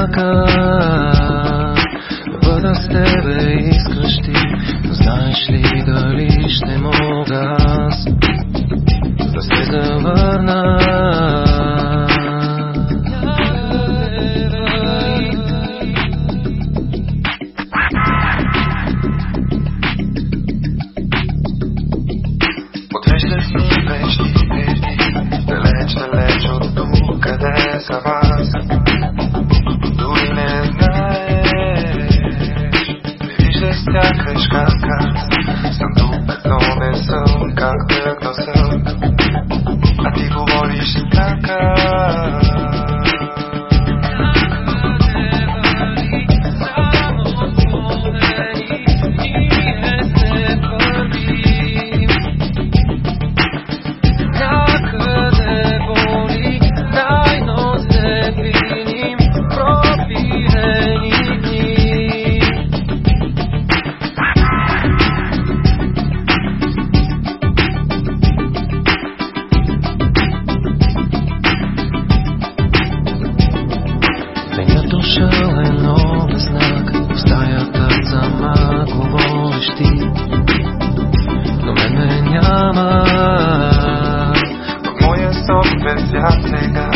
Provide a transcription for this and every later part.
чака Бъда с тебе искаш ти Знаеш ли дали ще мога аз Да се завърна Отвеждаш ми вечни, далеч, далеч от тук къде са вас? тях е Съм тук но не съм, както да съм. А ти говориш така. дошъл е знак В стаята сама говориш Но мен няма. Моя собствен свят сега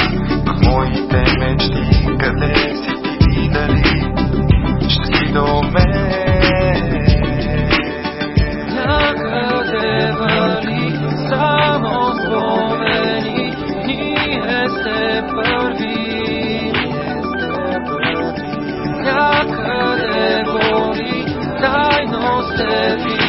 serve you.